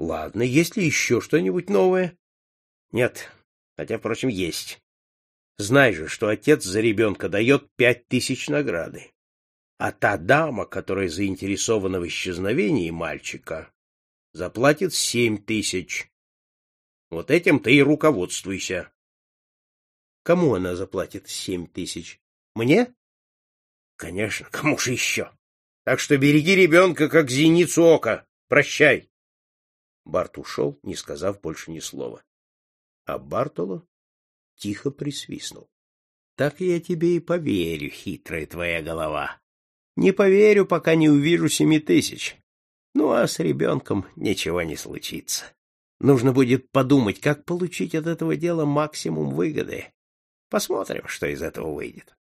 Ладно, есть ли еще что-нибудь новое? Нет, хотя, впрочем, есть. Знай же, что отец за ребенка дает пять тысяч награды. А та дама, которая заинтересована в исчезновении мальчика, заплатит семь тысяч. Вот этим ты и руководствуйся. Кому она заплатит семь тысяч? Мне? Конечно, кому же еще? Так что береги ребенка, как зеницу ока. Прощай. Барт ушел, не сказав больше ни слова. А Бартоло тихо присвистнул. — Так я тебе и поверю, хитрая твоя голова. Не поверю, пока не увижу семи тысяч. Ну, а с ребенком ничего не случится. Нужно будет подумать, как получить от этого дела максимум выгоды. Посмотрим, что из этого выйдет.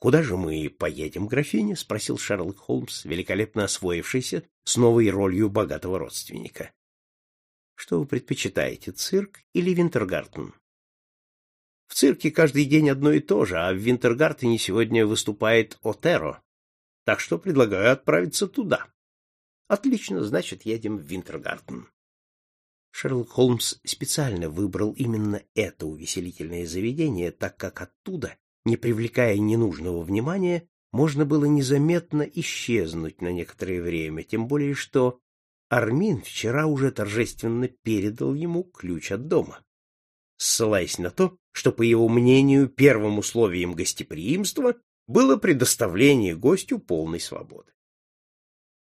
«Куда же мы поедем, графиня?» — спросил Шерлок Холмс, великолепно освоившийся с новой ролью богатого родственника. «Что вы предпочитаете, цирк или Винтергартен?» «В цирке каждый день одно и то же, а в Винтергартене сегодня выступает Отеро, так что предлагаю отправиться туда». «Отлично, значит, едем в Винтергартен». Шерлок Холмс специально выбрал именно это увеселительное заведение, так как оттуда не привлекая ненужного внимания, можно было незаметно исчезнуть на некоторое время, тем более что Армин вчера уже торжественно передал ему ключ от дома, ссылаясь на то, что, по его мнению, первым условием гостеприимства было предоставление гостю полной свободы.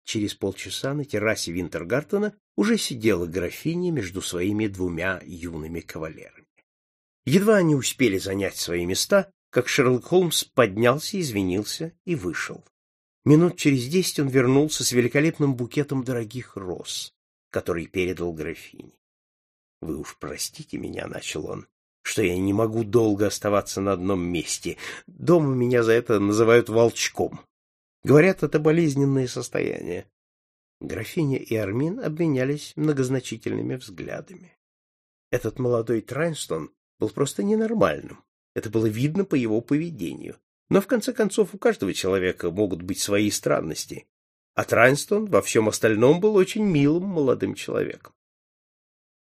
Через полчаса на террасе Винтергартена уже сидела графиня между своими двумя юными кавалерами. Едва они успели занять свои места, как Шерлок Холмс поднялся, извинился и вышел. Минут через десять он вернулся с великолепным букетом дорогих роз, который передал графине. — Вы уж простите меня, — начал он, — что я не могу долго оставаться на одном месте. Дома меня за это называют волчком. Говорят, это болезненное состояние. Графиня и Армин обменялись многозначительными взглядами. Этот молодой Трайнстон был просто ненормальным. Это было видно по его поведению. Но в конце концов у каждого человека могут быть свои странности. А Трайнстон во всем остальном был очень милым молодым человеком.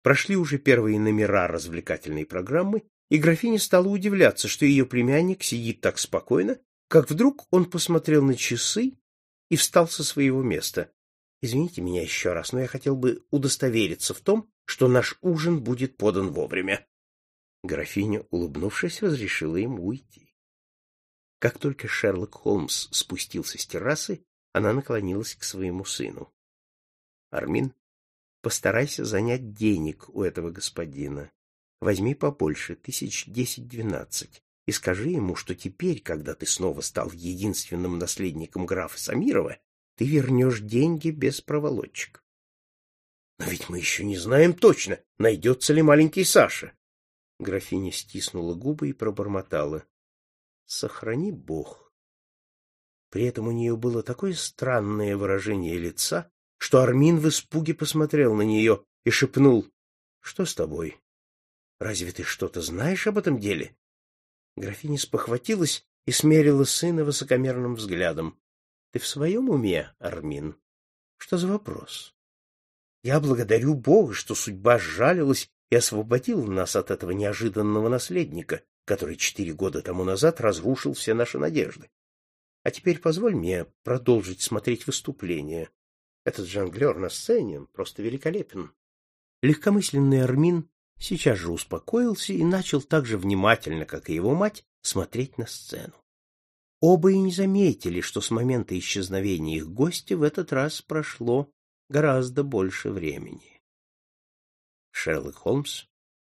Прошли уже первые номера развлекательной программы, и графиня стала удивляться, что ее племянник сидит так спокойно, как вдруг он посмотрел на часы и встал со своего места. Извините меня еще раз, но я хотел бы удостовериться в том, что наш ужин будет подан вовремя. Графиня, улыбнувшись, разрешила ему уйти. Как только Шерлок Холмс спустился с террасы, она наклонилась к своему сыну. — Армин, постарайся занять денег у этого господина. Возьми побольше, тысяч десять-двенадцать, и скажи ему, что теперь, когда ты снова стал единственным наследником графа Самирова, ты вернешь деньги без проволочек. — Но ведь мы еще не знаем точно, найдется ли маленький Саша. Графиня стиснула губы и пробормотала. — Сохрани Бог. При этом у нее было такое странное выражение лица, что Армин в испуге посмотрел на нее и шепнул. — Что с тобой? Разве ты что-то знаешь об этом деле? Графиня спохватилась и смерила сына высокомерным взглядом. — Ты в своем уме, Армин? Что за вопрос? Я благодарю Бога, что судьба сжалилась и освободил нас от этого неожиданного наследника, который четыре года тому назад разрушил все наши надежды. А теперь позволь мне продолжить смотреть выступление. Этот жонглер на сцене просто великолепен. Легкомысленный Армин сейчас же успокоился и начал так же внимательно, как и его мать, смотреть на сцену. Оба и не заметили, что с момента исчезновения их гостя в этот раз прошло гораздо больше времени. Шерлок Холмс,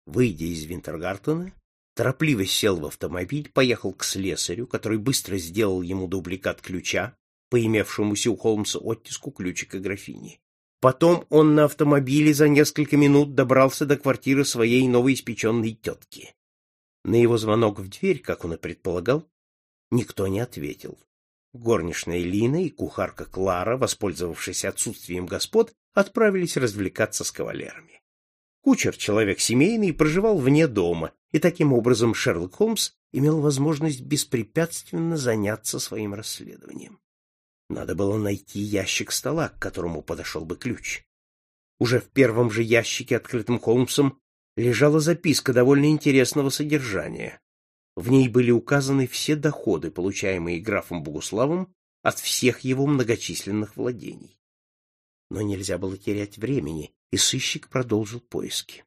выйдя из Винтергартена, торопливо сел в автомобиль, поехал к слесарю, который быстро сделал ему дубликат ключа, по имевшемуся у Холмса оттиску ключика графини. Потом он на автомобиле за несколько минут добрался до квартиры своей новоиспеченной тетки. На его звонок в дверь, как он и предполагал, никто не ответил. Горничная Лина и кухарка Клара, воспользовавшись отсутствием господ, отправились развлекаться с кавалерами. Кучер, человек семейный, проживал вне дома, и таким образом Шерлок Холмс имел возможность беспрепятственно заняться своим расследованием. Надо было найти ящик стола, к которому подошел бы ключ. Уже в первом же ящике, открытым Холмсом, лежала записка довольно интересного содержания. В ней были указаны все доходы, получаемые графом Богуславом от всех его многочисленных владений. Но нельзя было терять времени, и сыщик продолжил поиски.